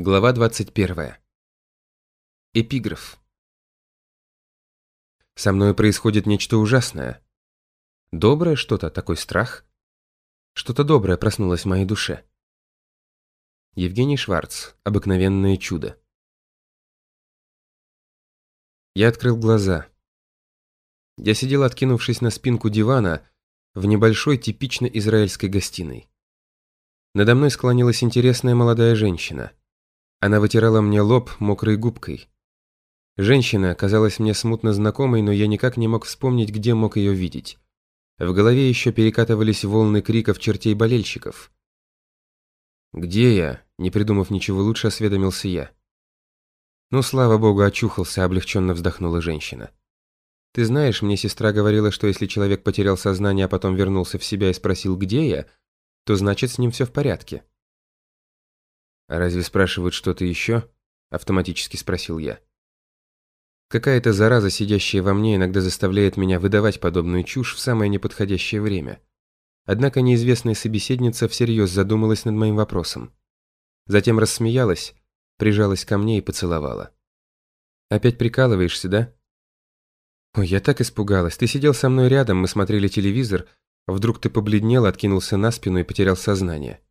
Глава 21. Эпиграф. Со мной происходит нечто ужасное. Доброе что-то, такой страх. Что-то доброе проснулось в моей душе. Евгений Шварц. Обыкновенное чудо. Я открыл глаза. Я сидел, откинувшись на спинку дивана, в небольшой типично израильской гостиной. Надо мной склонилась интересная молодая женщина. Она вытирала мне лоб мокрой губкой. Женщина казалась мне смутно знакомой, но я никак не мог вспомнить, где мог ее видеть. В голове еще перекатывались волны криков чертей болельщиков. «Где я?» – не придумав ничего лучше, осведомился я. «Ну, слава богу, очухался», – облегченно вздохнула женщина. «Ты знаешь, мне сестра говорила, что если человек потерял сознание, а потом вернулся в себя и спросил, где я, то значит, с ним все в порядке». «А разве спрашивают что-то еще?» – автоматически спросил я. Какая-то зараза, сидящая во мне, иногда заставляет меня выдавать подобную чушь в самое неподходящее время. Однако неизвестная собеседница всерьез задумалась над моим вопросом. Затем рассмеялась, прижалась ко мне и поцеловала. «Опять прикалываешься, да?» «Ой, я так испугалась. Ты сидел со мной рядом, мы смотрели телевизор. Вдруг ты побледнел, откинулся на спину и потерял сознание.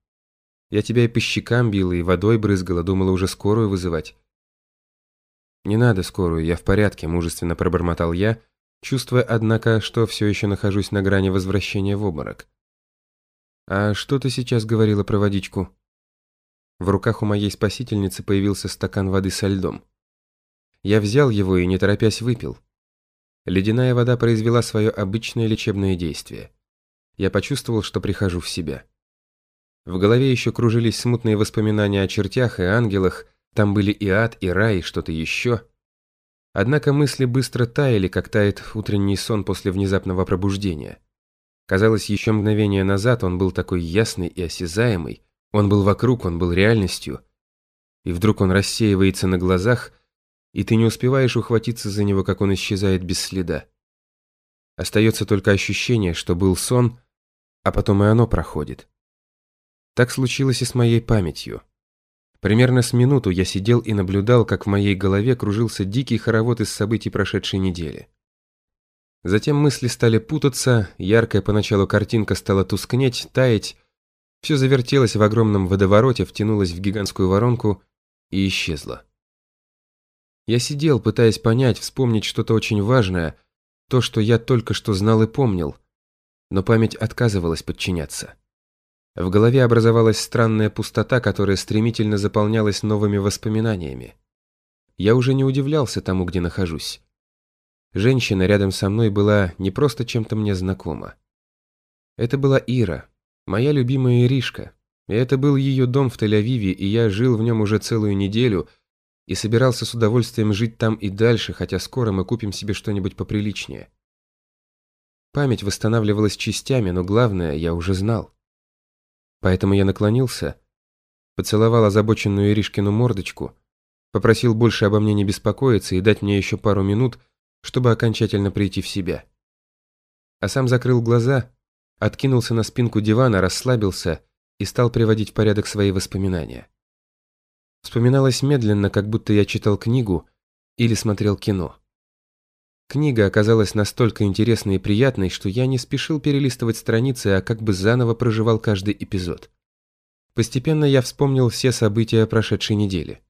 Я тебя и по щекам била, и водой брызгала, думала уже скорую вызывать. Не надо скорую, я в порядке, мужественно пробормотал я, чувствуя, однако, что все еще нахожусь на грани возвращения в обморок. А что ты сейчас говорила про водичку? В руках у моей спасительницы появился стакан воды со льдом. Я взял его и, не торопясь, выпил. Ледяная вода произвела свое обычное лечебное действие. Я почувствовал, что прихожу в себя. В голове еще кружились смутные воспоминания о чертях и ангелах, там были и ад, и рай, и что-то еще. Однако мысли быстро таяли, как тает утренний сон после внезапного пробуждения. Казалось, еще мгновение назад он был такой ясный и осязаемый, он был вокруг, он был реальностью. И вдруг он рассеивается на глазах, и ты не успеваешь ухватиться за него, как он исчезает без следа. Остается только ощущение, что был сон, а потом и оно проходит. Так случилось и с моей памятью. Примерно с минуту я сидел и наблюдал, как в моей голове кружился дикий хоровод из событий прошедшей недели. Затем мысли стали путаться, яркая поначалу картинка стала тускнеть, таять, все завертелось в огромном водовороте, втянулось в гигантскую воронку и исчезло. Я сидел, пытаясь понять, вспомнить что-то очень важное, то, что я только что знал и помнил, но память отказывалась подчиняться. В голове образовалась странная пустота, которая стремительно заполнялась новыми воспоминаниями. Я уже не удивлялся тому, где нахожусь. Женщина рядом со мной была не просто чем-то мне знакома. Это была Ира, моя любимая Иришка. И это был ее дом в Тель-Авиве, и я жил в нем уже целую неделю и собирался с удовольствием жить там и дальше, хотя скоро мы купим себе что-нибудь поприличнее. Память восстанавливалась частями, но главное я уже знал. Поэтому я наклонился, поцеловал озабоченную Иришкину мордочку, попросил больше обо мне не беспокоиться и дать мне еще пару минут, чтобы окончательно прийти в себя. А сам закрыл глаза, откинулся на спинку дивана, расслабился и стал приводить в порядок свои воспоминания. Вспоминалось медленно, как будто я читал книгу или смотрел кино. Книга оказалась настолько интересной и приятной, что я не спешил перелистывать страницы, а как бы заново проживал каждый эпизод. Постепенно я вспомнил все события прошедшей недели.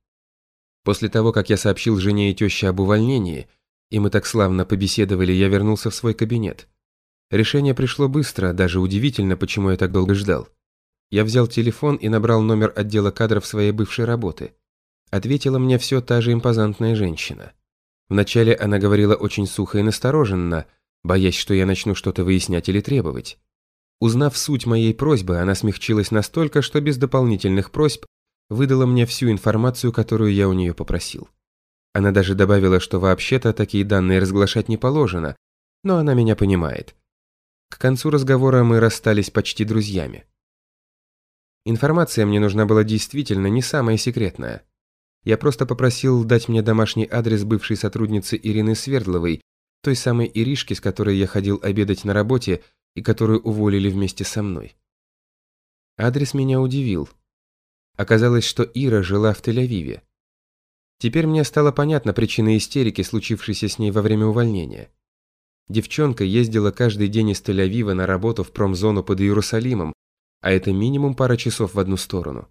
После того, как я сообщил жене и теще об увольнении, и мы так славно побеседовали, я вернулся в свой кабинет. Решение пришло быстро, даже удивительно, почему я так долго ждал. Я взял телефон и набрал номер отдела кадров своей бывшей работы. Ответила мне все та же импозантная женщина. Вначале она говорила очень сухо и настороженно, боясь, что я начну что-то выяснять или требовать. Узнав суть моей просьбы, она смягчилась настолько, что без дополнительных просьб выдала мне всю информацию, которую я у нее попросил. Она даже добавила, что вообще-то такие данные разглашать не положено, но она меня понимает. К концу разговора мы расстались почти друзьями. Информация мне нужна была действительно не самая секретная. Я просто попросил дать мне домашний адрес бывшей сотрудницы Ирины Свердловой, той самой Иришки, с которой я ходил обедать на работе и которую уволили вместе со мной. Адрес меня удивил. Оказалось, что Ира жила в Тель-Авиве. Теперь мне стало понятна причина истерики, случившейся с ней во время увольнения. Девчонка ездила каждый день из Тель-Авива на работу в промзону под Иерусалимом, а это минимум пара часов в одну сторону.